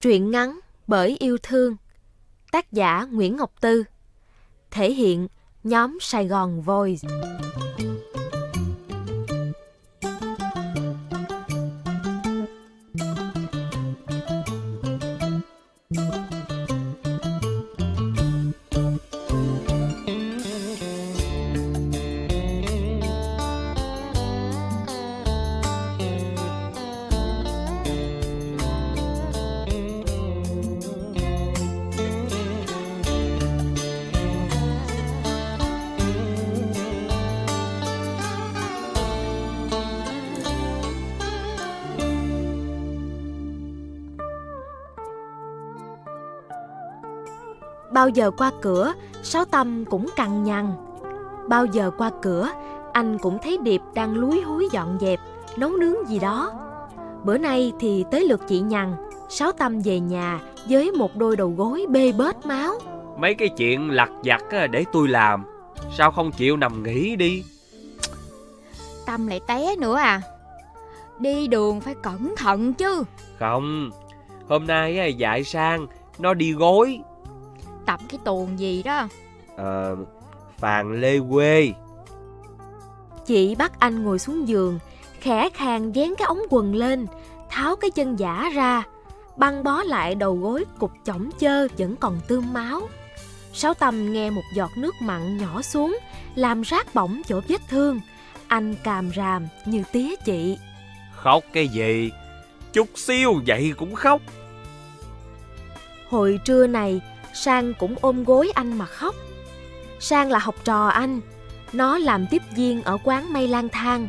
Truyện ngắn bởi yêu thương. Tác giả Nguyễn Ngọc Tư. Thể hiện nhóm Sài Gòn Voice. Bao giờ qua cửa, Sáu Tâm cũng cằn nhằn. Bao giờ qua cửa, anh cũng thấy Điệp đang lúi húi dọn dẹp, nấu nướng gì đó. Bữa nay thì tới lượt chị nhằn, Sáu Tâm về nhà với một đôi đầu gối bê bết máu. Mấy cái chuyện lặt vặt á, để tôi làm Sao không chịu nằm nghỉ đi Tâm lại té nữa à Đi đường phải cẩn thận chứ Không Hôm nay á, dạy sang Nó đi gối Tập cái tuồng gì đó Ờ Phàn lê quê Chị bắt anh ngồi xuống giường, khẽ khàng dán cái ống quần lên, tháo cái chân giả ra, băng bó lại đầu gối cục chỏng chơ vẫn còn tươm máu. Sáu Tâm nghe một giọt nước mặn nhỏ xuống, làm rát bỏng chỗ vết thương. Anh càm ràm như tía chị. Khóc cái gì Chút xíu vậy cũng khóc Hồi trưa này, Sang cũng ôm gối anh mà khóc. Sang là học trò anh, nó làm tiếp viên ở quán mây lang thang.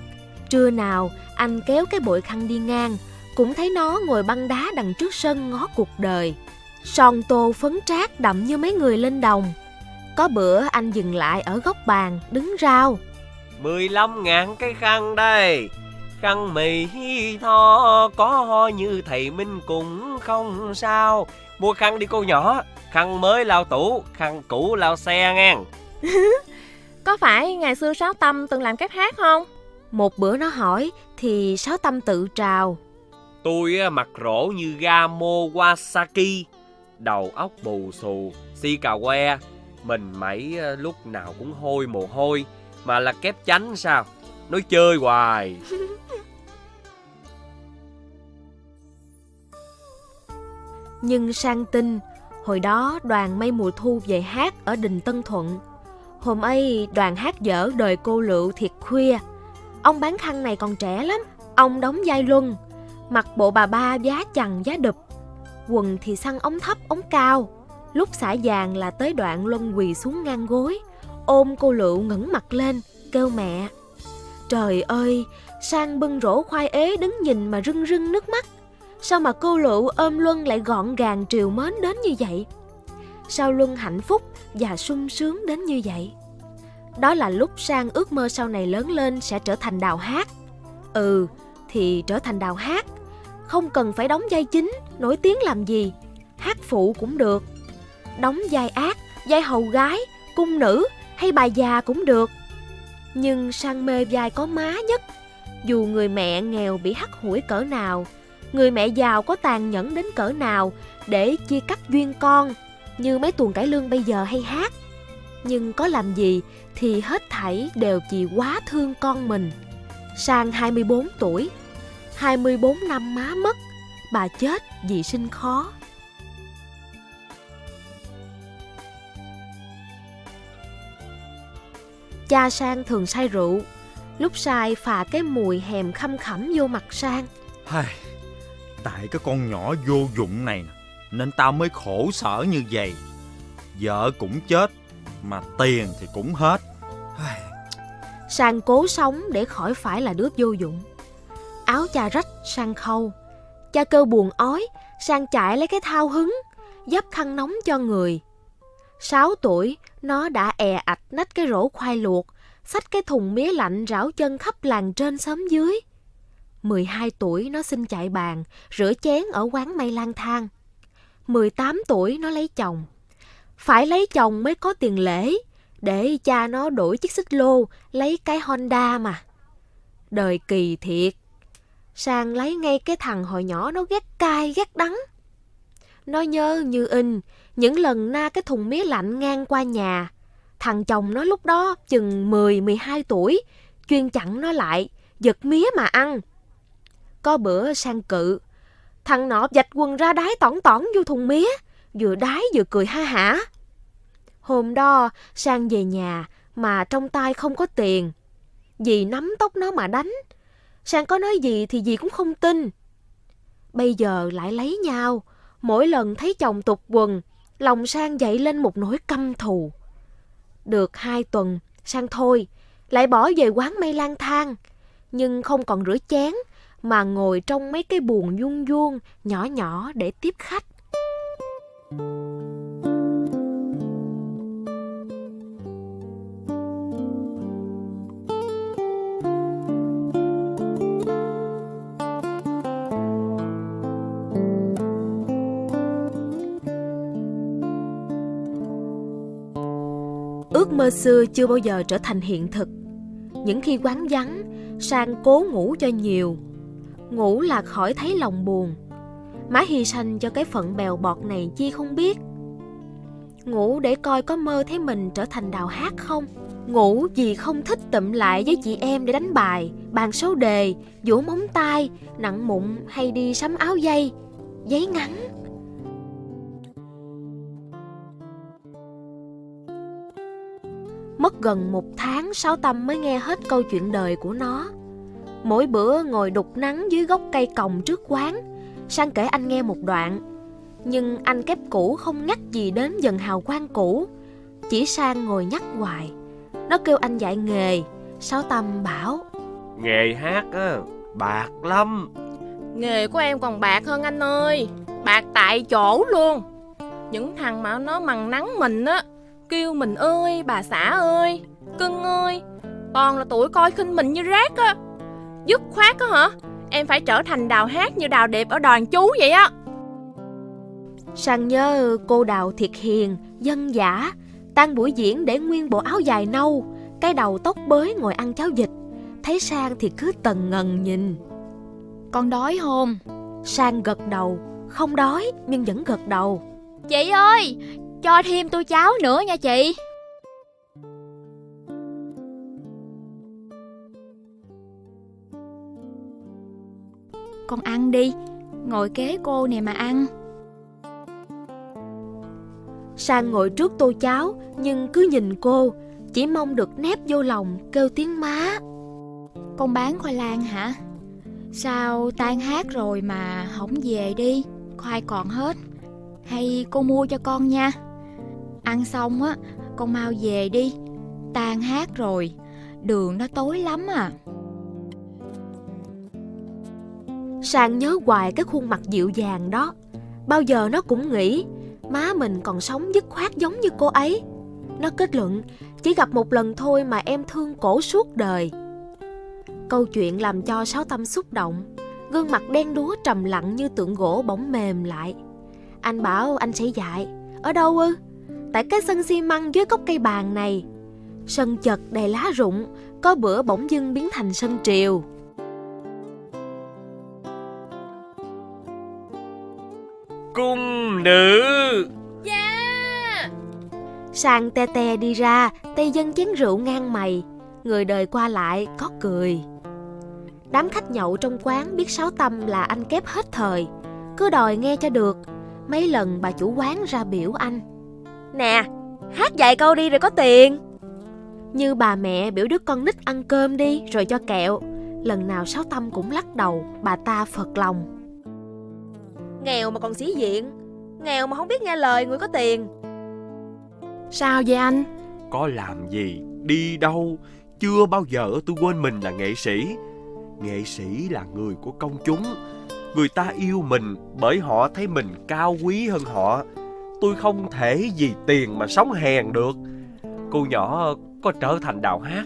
Trưa nào, anh kéo cái bội khăn đi ngang, cũng thấy nó ngồi băng đá đằng trước sân ngó cuộc đời. Son tô phấn trác đậm như mấy người lên đồng. Có bữa anh dừng lại ở góc bàn, đứng rao. 15 ngàn cái khăn đây Khăn mì tho Có ho như thầy Minh cũng không sao Mua khăn đi cô nhỏ Khăn mới lao tủ Khăn cũ lao xe ngang Có phải ngày xưa Sáu Tâm từng làm phép hát không? Một bữa nó hỏi, thì Sáu Tâm tự trào. Tôi á, mặt rỗ như Gamo Wasaki Đầu óc bù xù Si cà que Mình mẩy lúc nào cũng hôi mồ hôi Mà là kép chánh sao Nói chơi hoài Nhưng sang tin, hồi đó đoàn mây mùa thu về hát ở đình Tân Thuận. Hôm ấy đoàn hát dở đời cô lựu thiệt khuya. Ông bán khăn này còn trẻ lắm, ông đóng vai luân, mặc bộ bà ba giá chằng giá đụp. Quần thì săn ống thấp ống cao, lúc xả vàng là tới đoạn luân quỳ xuống ngang gối, ôm cô lựu ngẩng mặt lên, kêu mẹ. Trời ơi, sang bưng rổ khoai ế đứng nhìn mà rưng rưng nước mắt. Sao mà cô Lựu ôm Luân lại gọn gàng triều mến đến như vậy? Sao Luân hạnh phúc và sung sướng đến như vậy? Đó là lúc Sang ước mơ sau này lớn lên sẽ trở thành đào hát. Ừ, thì trở thành đào hát. Không cần phải đóng vai chính, nổi tiếng làm gì. Hát phụ cũng được. Đóng vai ác, vai hầu gái, cung nữ hay bà già cũng được. Nhưng Sang mê vai có má nhất. Dù người mẹ nghèo bị hắt hủi cỡ nào, người mẹ giàu có tàn nhẫn đến cỡ nào để chia cắt duyên con như mấy tuồng cải lương bây giờ hay hát. Nhưng có làm gì thì hết thảy đều chỉ quá thương con mình. Sang 24 tuổi 24 năm má mất bà chết vì sinh khó. Cha sang thường say rượu lúc say phà cái mùi hèm khăm khẩm vô mặt sang. Hai, tại cái con nhỏ vô dụng này nên tao mới khổ sở như vậy. Vợ cũng chết, mà tiền thì cũng hết. Sang cố sống để khỏi phải là đứa vô dụng. Áo cha rách, sang khâu. Cha cơ buồn ói, sang chạy lấy cái thao hứng, dấp khăn nóng cho người. Sáu tuổi, nó đã è ạch nách cái rổ khoai luộc, xách cái thùng mía lạnh rảo chân khắp làng trên xóm dưới. 12 tuổi nó xin chạy bàn, rửa chén ở quán mây lang thang. 18 tuổi nó lấy chồng. Phải lấy chồng mới có tiền lễ, để cha nó đổi chiếc xích lô, lấy cái Honda mà. Đời kỳ thiệt. Sang lấy ngay cái thằng hồi nhỏ nó ghét cay ghét đắng. Nó nhớ như in những lần na cái thùng mía lạnh ngang qua nhà. Thằng chồng nó lúc đó chừng 10-12 tuổi, chuyên chặn nó lại, giật mía mà ăn. Có bữa sang cự, thằng nọ dạch quần ra đái tỏn tỏn vô thùng mía, vừa đái vừa cười ha hả. Hôm đó, sang về nhà mà trong tay không có tiền. Dì nắm tóc nó mà đánh. Sang có nói gì thì dì cũng không tin. Bây giờ lại lấy nhau, mỗi lần thấy chồng tục quần, lòng Sang dậy lên một nỗi căm thù. Được hai tuần, Sang thôi, lại bỏ về quán mây lang thang, nhưng không còn rửa chén, mà ngồi trong mấy cái buồng vuông vuông, nhỏ nhỏ để tiếp khách. Ước mơ xưa chưa bao giờ trở thành hiện thực. Những khi quán vắng, Sang cố ngủ cho nhiều. Ngủ là khỏi thấy lòng buồn. Má hy sanh cho cái phận bèo bọt này chi không biết. Ngủ để coi có mơ thấy mình trở thành đào hát không. Ngủ vì không thích tụm lại với chị em để đánh bài, bàn số đề, vỗ móng tay, nặng mụn hay đi sắm áo dây, giấy ngắn. Mất gần một tháng Sáu Tâm mới nghe hết câu chuyện đời của nó Mỗi bữa ngồi đục nắng dưới gốc cây còng trước quán. Sang kể anh nghe một đoạn. Nhưng anh kép cũ không nhắc gì đến dần hào quang cũ. Chỉ sang ngồi nhắc hoài. Nó kêu anh dạy nghề. Sáu Tâm bảo? Nghề hát á, bạc lắm. Nghề của em còn bạc hơn anh ơi. Bạc tại chỗ luôn. Những thằng mà nó mằng nắng mình á Kêu mình ơi bà xã ơi Cưng ơi. Toàn là tuổi coi khinh mình như rác á Dứt khoát á hả? Em phải trở thành đào hát như đào đẹp ở đoàn chú vậy á. Sang nhớ cô đào thiệt hiền, dân giả Tan buổi diễn để nguyên bộ áo dài nâu Cái đầu tóc bới ngồi ăn cháo vịt. Thấy Sang thì cứ tần ngần nhìn. Con đói không? Sang gật đầu Không đói nhưng vẫn gật đầu. Chị ơi, cho thêm tô cháo nữa nha chị. Con ăn đi, ngồi kế cô nè mà ăn. Sang ngồi trước tô cháo nhưng cứ nhìn cô Chỉ mong được nép vô lòng kêu tiếng má Con bán khoai lang hả? Sao tan hát rồi mà không về đi? Khoai còn hết. Hay cô mua cho con nha. Ăn xong á, con mau về đi. Tan hát rồi, đường nó tối lắm à. Sang nhớ hoài cái khuôn mặt dịu dàng đó. Bao giờ nó cũng nghĩ, Má mình còn sống dứt khoát giống như cô ấy. Nó kết luận, Chỉ gặp một lần thôi mà em thương cổ suốt đời. Câu chuyện làm cho Sáu Tâm xúc động. Gương mặt đen đúa trầm lặng như tượng gỗ bỗng mềm lại. Anh bảo anh sẽ dạy, Ở đâu ư? Tại cái sân xi măng dưới gốc cây bàn này. Sân chật đầy lá rụng, Có bữa bỗng dưng biến thành sân triều. Cung nữ. Dạ Sang te te đi ra, tay dân chén rượu ngang mày. Người đời qua lại có cười. Đám khách nhậu trong quán biết Sáu Tâm là anh kép hết thời. Cứ đòi nghe cho được. Mấy lần bà chủ quán ra biểu anh. Nè, hát dạy câu đi rồi có tiền. Như bà mẹ biểu đứa con nít ăn cơm đi rồi cho kẹo. Lần nào Sáu Tâm cũng lắc đầu, bà ta phật lòng. Nghèo mà còn sĩ diện, nghèo mà không biết nghe lời người có tiền. Sao vậy anh? Có làm gì, đi đâu, chưa bao giờ tôi quên mình là nghệ sĩ. Nghệ sĩ là người của công chúng. Người ta yêu mình bởi họ thấy mình cao quý hơn họ. Tôi không thể vì tiền mà sống hèn được. Cô nhỏ có trở thành đào hát,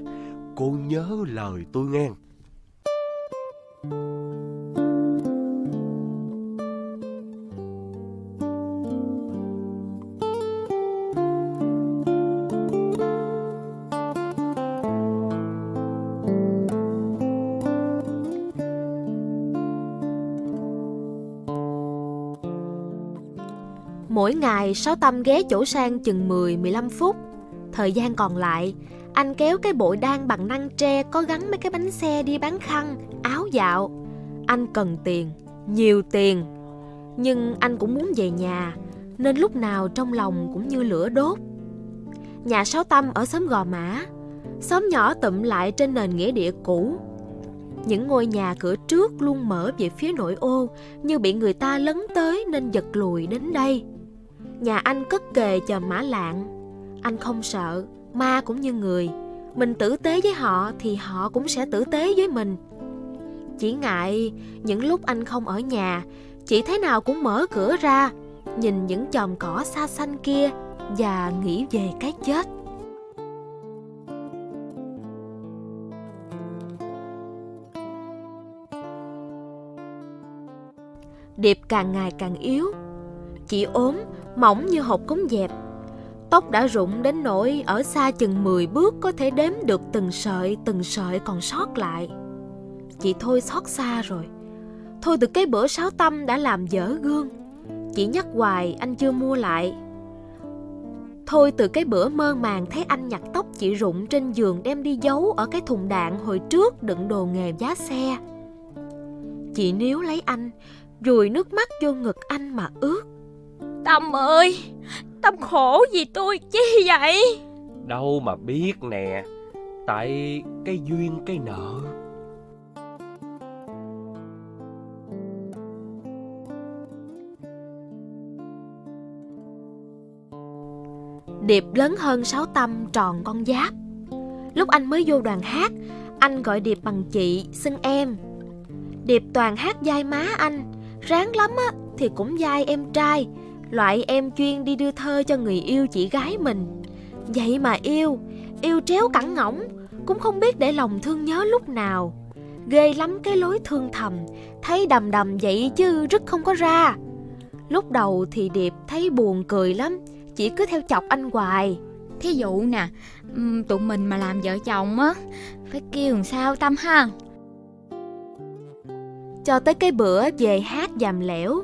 cô nhớ lời tôi nghe. Mỗi ngày Sáu Tâm ghé chỗ sang chừng 10-15 phút. Thời gian còn lại, anh kéo cái bội đan bằng năng tre có gắn mấy cái bánh xe đi bán khăn, áo dạo. Anh cần tiền, nhiều tiền. Nhưng anh cũng muốn về nhà, nên lúc nào trong lòng cũng như lửa đốt. Nhà Sáu Tâm ở xóm Gò Mã, xóm nhỏ tụm lại trên nền nghĩa địa cũ. Những ngôi nhà cửa trước luôn mở về phía nội ô như bị người ta lấn tới nên giật lùi đến đây. Nhà anh cất kề chờ mã lạng. Anh không sợ, ma cũng như người. Mình tử tế với họ thì họ cũng sẽ tử tế với mình. Chỉ ngại những lúc anh không ở nhà, chị thế nào cũng mở cửa ra, nhìn những chòm cỏ xa xanh kia và nghĩ về cái chết. Điệp càng ngày càng yếu Chị ốm, mỏng như hộp cống dẹp. Tóc đã rụng đến nỗi ở xa chừng 10 bước có thể đếm được từng sợi từng sợi còn sót lại. Chị Thôi xót xa rồi. Thôi từ cái bữa sáu tâm đã làm dở gương. Chị nhắc hoài anh chưa mua lại. Thôi từ cái bữa mơ màng thấy anh nhặt tóc chị rụng trên giường đem đi giấu ở cái thùng đạn hồi trước đựng đồ nghề giá xe. Chị níu lấy anh, rùi nước mắt vô ngực anh mà ướt. Tâm ơi, Tâm khổ vì tôi chi vậy? Đâu mà biết nè Tại cái duyên cái nợ. Điệp lớn hơn sáu tâm tròn con giáp. Lúc anh mới vô đoàn hát Anh gọi Điệp bằng chị, xưng em. Điệp toàn hát dai má anh Ráng lắm á thì cũng dai em trai Loại em chuyên đi đưa thơ cho người yêu chị gái mình. Vậy mà yêu Yêu tréo cẳng ngỗng Cũng không biết để lòng thương nhớ lúc nào. Ghê lắm cái lối thương thầm Thấy đầm đầm vậy chứ rất không có ra. Lúc đầu thì Điệp thấy buồn cười lắm Chỉ cứ theo chọc anh hoài. Thí dụ nè, tụi mình mà làm vợ chồng á, phải kêu làm sao Tâm ha? Cho tới cái bữa về hát dàm lẻo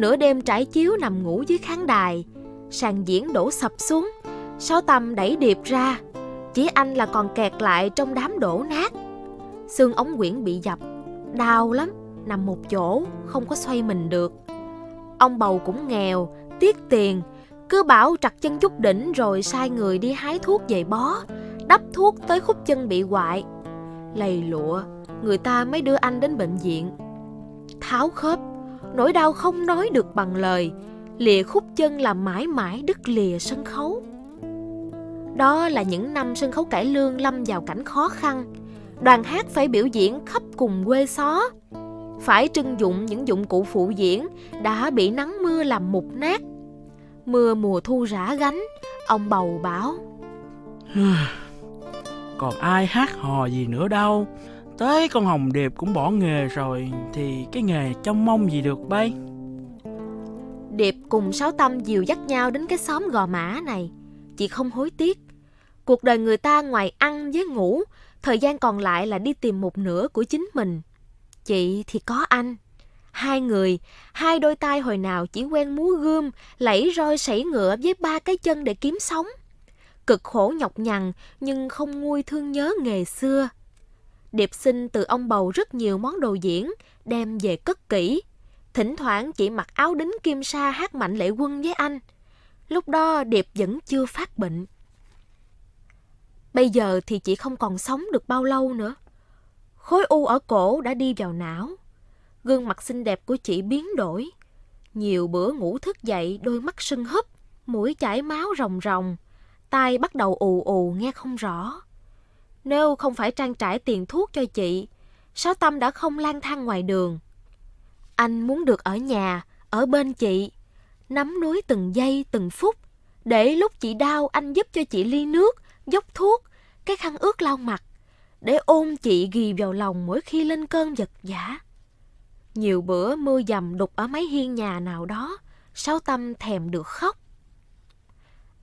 Nửa đêm trải chiếu nằm ngủ dưới khán đài, Sàn diễn đổ sập xuống, Sáu tâm đẩy điệp ra Chỉ anh là còn kẹt lại trong đám đổ nát. Xương ống quyển bị dập, Đau lắm, Nằm một chỗ, Không có xoay mình được. Ông bầu cũng nghèo, Tiếc tiền, Cứ bảo trặt chân chút đỉnh Rồi sai người đi hái thuốc về bó, Đắp thuốc tới khúc chân bị hoại. Lầy lụa, Người ta mới đưa anh đến bệnh viện. Tháo khớp Nỗi đau không nói được bằng lời. Lìa khúc chân là mãi mãi đứt lìa sân khấu. Đó là những năm sân khấu cải lương lâm vào cảnh khó khăn. Đoàn hát phải biểu diễn khắp cùng quê xó. Phải trưng dụng những dụng cụ phụ diễn Đã bị nắng mưa làm mục nát. Mưa mùa thu rã gánh, Ông bầu bảo. Còn ai hát hò gì nữa đâu? Tới con Hồng Điệp cũng bỏ nghề rồi Thì cái nghề trông mong gì được bay Điệp cùng Sáu Tâm dìu dắt nhau đến cái xóm gò mã này. Chị không hối tiếc. Cuộc đời người ta ngoài ăn với ngủ, thời gian còn lại là đi tìm một nửa của chính mình. Chị thì có anh. Hai người, hai đôi tay hồi nào chỉ quen múa gươm, lẫy roi sảy ngựa với ba cái chân để kiếm sống. Cực khổ nhọc nhằn nhưng không nguôi thương nhớ nghề xưa. Điệp xin từ ông bầu rất nhiều món đồ diễn, đem về cất kỹ. Thỉnh thoảng chị mặc áo đính kim sa hát mạnh lệ quân với anh. Lúc đó Điệp vẫn chưa phát bệnh. Bây giờ thì chị không còn sống được bao lâu nữa. Khối u ở cổ đã đi vào não. Gương mặt xinh đẹp của chị biến đổi. Nhiều bữa ngủ thức dậy đôi mắt sưng húp, mũi chảy máu ròng ròng, tai bắt đầu ù ù nghe không rõ. Nếu không phải trang trải tiền thuốc cho chị, Sáu Tâm đã không lang thang ngoài đường. Anh muốn được ở nhà, ở bên chị, nắm núi từng giây từng phút, để lúc chị đau anh giúp cho chị ly nước, dốc thuốc, cái khăn ướt lau mặt, để ôm chị ghi vào lòng mỗi khi lên cơn giật giả. Nhiều bữa mưa dầm đục ở mấy hiên nhà nào đó, Sáu Tâm thèm được khóc.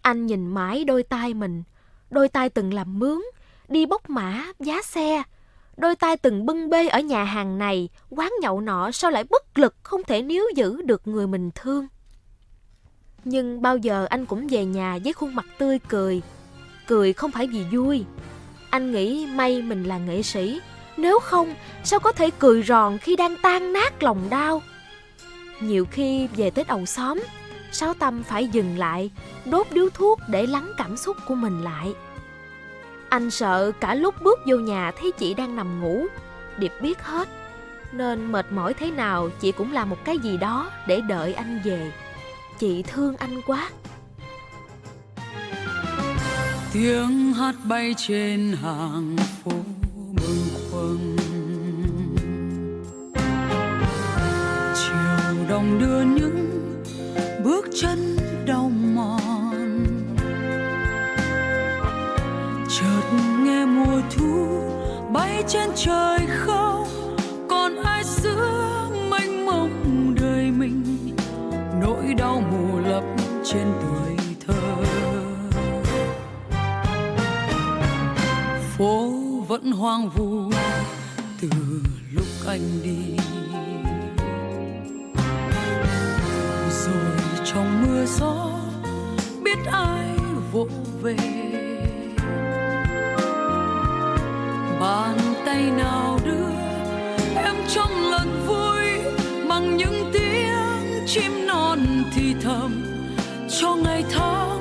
Anh nhìn mãi đôi tay mình, đôi tay từng làm mướn, đi bốc mã, giá xe. Đôi tay từng bưng bê ở nhà hàng này, quán nhậu nọ sao lại bất lực không thể níu giữ được người mình thương. Nhưng bao giờ anh cũng về nhà với khuôn mặt tươi cười. Cười không phải vì vui. Anh nghĩ may mình là nghệ sĩ. Nếu không, sao có thể cười ròn khi đang tan nát lòng đau? Nhiều khi về tới đầu xóm, Sáu Tâm phải dừng lại, đốt điếu thuốc để lắng cảm xúc của mình lại. Anh sợ cả lúc bước vô nhà thấy chị đang nằm ngủ, Điệp biết hết. Nên mệt mỏi thế nào chị cũng làm một cái gì đó để đợi anh về. Chị thương anh quá. tiếng hát bay trên hàng phố bừng khuâng chiều đồng đưa những bước chân trên trời không? Còn ai giữa mênh mông đời mình? Nỗi đau mù lấp trên tuổi thơ. Phố vẫn hoang vu từ lúc anh đi. Rồi trong mưa gió, biết ai vỗ về? Bàn tay nào đưa em trong lần vui bằng những tiếng chim non thì thầm cho ngày tháng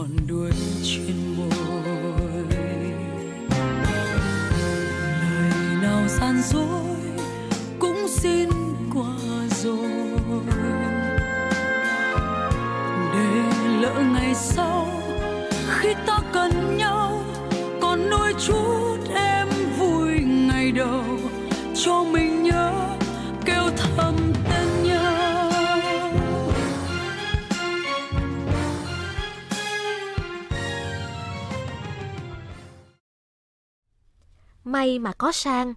còn đuôi trên môi. Lời nào gian dối cũng xin qua rồi. Để lỡ ngày sau khi ta cần nhau còn nuôi chúa May mà có sang.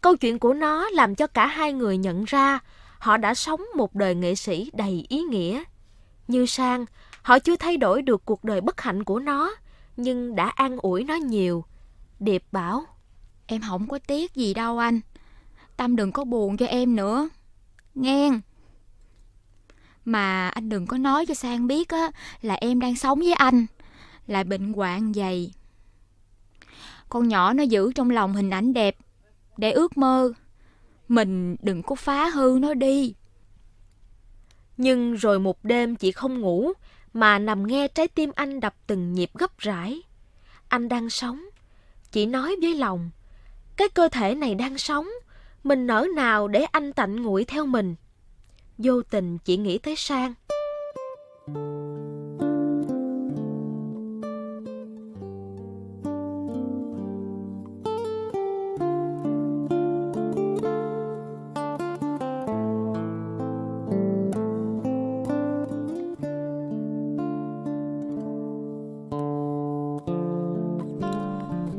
Câu chuyện của nó làm cho cả hai người nhận ra họ đã sống một đời nghệ sĩ đầy ý nghĩa. Như sang, họ chưa thay đổi được cuộc đời bất hạnh của nó, nhưng đã an ủi nó nhiều. Điệp bảo, Em không có tiếc gì đâu anh. Tâm đừng có buồn cho em nữa. Nghe. Mà anh đừng có nói cho Sang biết á là em đang sống với anh. Là bệnh hoạn dày. Con nhỏ nó giữ trong lòng hình ảnh đẹp. Để ước mơ. Mình đừng có phá hư nó đi. Nhưng rồi một đêm chị không ngủ, mà nằm nghe trái tim anh đập từng nhịp gấp rãi. Anh đang sống. Chị nói với lòng, cái cơ thể này đang sống, mình nỡ nào để anh tạnh nguội theo mình. Vô tình chị nghĩ tới Sang.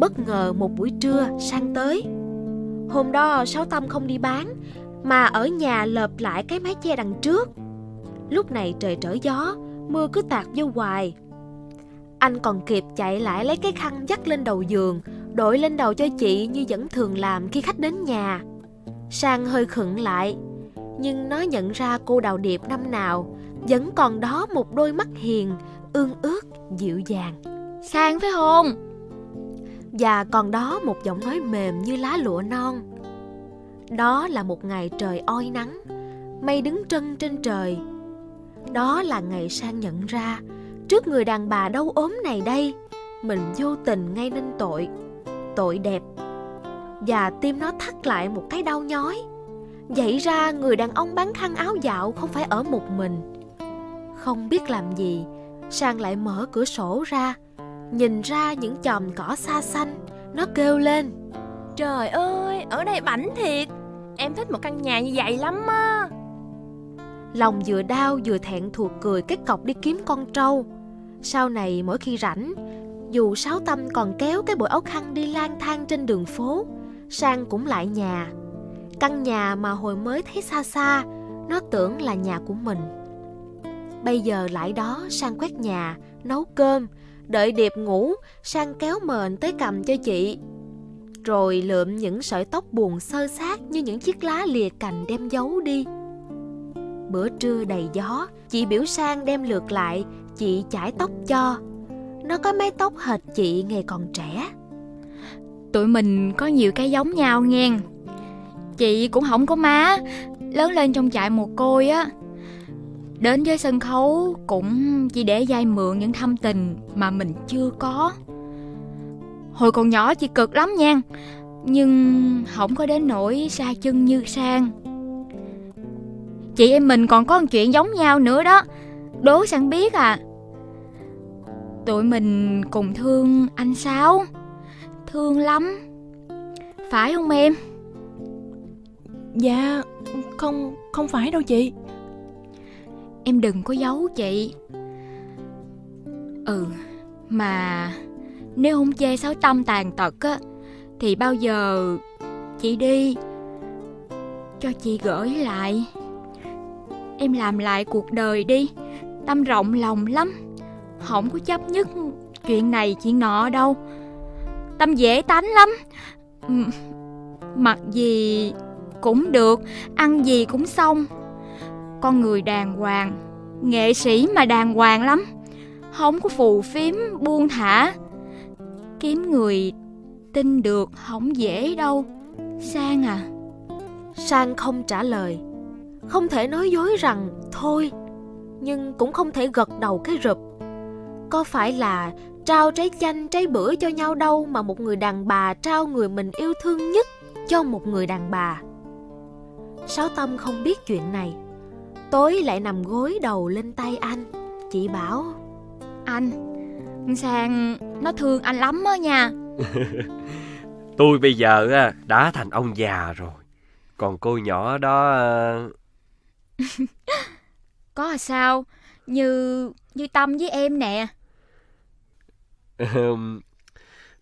Bất ngờ một buổi trưa Sang tới. Hôm đó Sáu Tâm không đi bán, mà ở nhà lợp lại cái mái che đằng trước. Lúc này trời trở gió, mưa cứ tạt vô hoài. Anh còn kịp chạy lại lấy cái khăn dắt lên đầu giường, đội lên đầu cho chị như vẫn thường làm khi khách đến nhà. Sang hơi khựng lại, nhưng nó nhận ra cô Đào Điệp năm nào vẫn còn đó một đôi mắt hiền, ương ước, dịu dàng. Sang phải không? Và còn đó một giọng nói mềm như lá lụa non. Đó là một ngày trời oi nắng, Mây đứng trân trên trời. Đó là ngày sang nhận ra, Trước người đàn bà đau ốm này đây, Mình vô tình ngay nên tội Tội đẹp. Và tim nó thắt lại một cái đau nhói. Vậy ra người đàn ông bán khăn áo dạo không phải ở một mình. Không biết làm gì, Sang lại mở cửa sổ ra Nhìn ra những chòm cỏ xa xanh. Nó kêu lên Trời ơi, ở đây bảnh thiệt. Em thích một căn nhà như vậy lắm á. Lòng vừa đau vừa thẹn thuộc cười cái cọc đi kiếm con trâu. Sau này mỗi khi rảnh Dù Sáu Tâm còn kéo cái bụi áo khăn đi lang thang trên đường phố Sang cũng lại nhà. Căn nhà mà hồi mới thấy xa xa Nó tưởng là nhà của mình. Bây giờ lại đó Sang quét nhà, nấu cơm Đợi Điệp ngủ, Sang kéo mền tới cầm cho chị. Rồi lượm những sợi tóc buồn sơ sát Như những chiếc lá lìa cành đem giấu đi. Bữa trưa đầy gió, Chị biểu Sang đem lượt lại, Chị chải tóc cho. Nó có mái tóc hệt chị ngày còn trẻ. Tụi mình có nhiều cái giống nhau nghe. Chị cũng không có má. Lớn lên trong trại mồ côi á Đến với sân khấu cũng chỉ để dai mượn những thâm tình mà mình chưa có. Hồi còn nhỏ chị cực lắm nha Nhưng không có đến nỗi xa chân như sang. Chị em mình còn có một chuyện giống nhau nữa đó. Đố sang biết à. Tụi mình cùng thương anh Sáu. Thương lắm. Phải không em? Dạ, không, không phải đâu chị. Em đừng có giấu chị. Ừ Mà Nếu không chê sáu tâm tàn tật á, Thì bao giờ Chị đi? Cho chị gửi lại. Em làm lại cuộc đời đi. Tâm rộng lòng lắm. Không có chấp nhất Chuyện này chuyện nọ đâu. Tâm dễ tánh lắm. Mặc gì cũng được, Ăn gì cũng xong con người đàng hoàng. Nghệ sĩ mà đàng hoàng lắm. Không có phù phiếm buông thả. Kiếm người tin được không dễ đâu. Sang à. Sang không trả lời. Không thể nói dối rằng, thôi. Nhưng cũng không thể gật đầu cái rụp. Có phải là trao trái chanh, trái bữa cho nhau đâu Mà một người đàn bà trao người mình yêu thương nhất cho một người đàn bà? Sáu Tâm không biết chuyện này. Tối lại nằm gối đầu lên tay anh. Chị bảo Anh Sang nó thương anh lắm á nha. Tôi bây giờ đã thành ông già rồi. Còn cô nhỏ đó ờ, Có là sao Như như Tâm với em nè.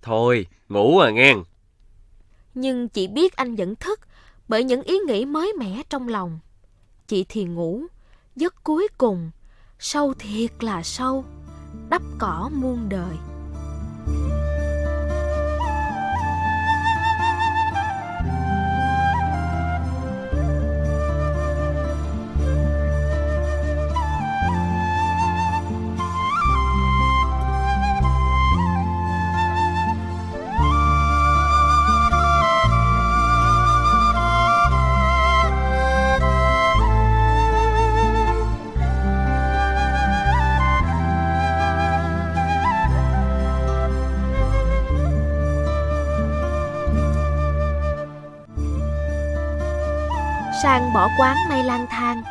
Thôi ngủ à nghe Nhưng chị biết anh vẫn thức Bởi những ý nghĩ mới mẻ trong lòng Chị thì ngủ Giấc cuối cùng Sâu thiệt là sâu Đắp cỏ muôn đời. Quán may lang thang.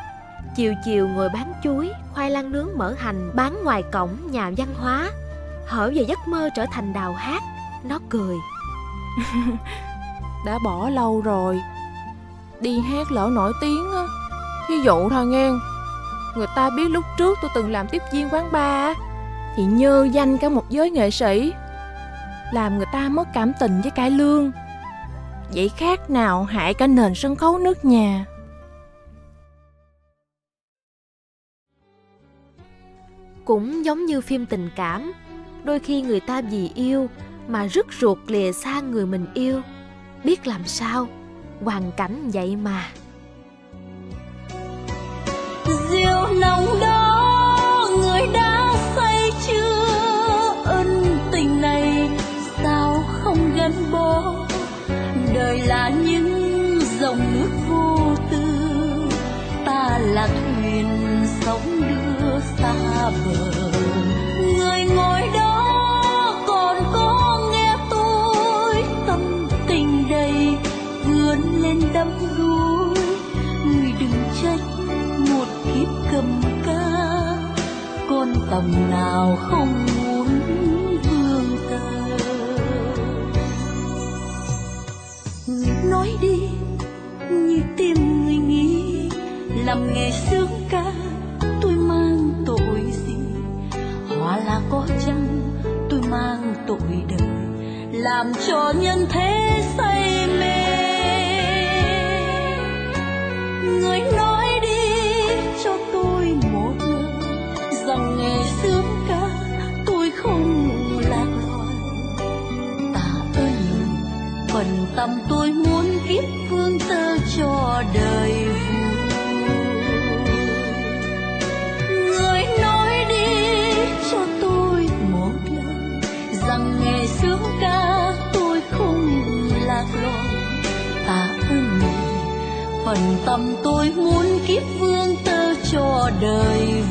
Chiều chiều ngồi bán chuối, Khoai lang nướng mỡ hành, Bán ngoài cổng nhà văn hóa. Hở về giấc mơ trở thành đào hát. Nó cười. Đã bỏ lâu rồi. Đi hát lỡ nổi tiếng á. Thí dụ thôi nghe. Người ta biết lúc trước tôi từng làm tiếp viên quán bar Thì nhơ danh cả một giới nghệ sĩ. Làm người ta mất cảm tình với cải lương. Vậy khác nào hại cả nền sân khấu nước nhà. Cũng giống như phim tình cảm, đôi khi người ta vì yêu mà rứt ruột lìa xa người mình yêu. Biết làm sao, hoàn cảnh vậy mà. Rượu nồng đó người đã say chưa ân tình này sao không gắn bó đời là những ta bờ người ngồi đó còn có nghe tôi tâm tình đầy vươn lên đắm đuối. Người đừng trách một kiếp cầm ca, con tầm nào không muốn vương tờ nói đi, như tim người nghĩ, làm nghề sướng tội đời, làm cho nhân thế say mê. Người nói đi cho tôi một lời rằng ngày sướng ca tôi không lạc loài ta ơi người phần tâm tôi phần tâm tôi muốn kiếp vương tơ cho đời.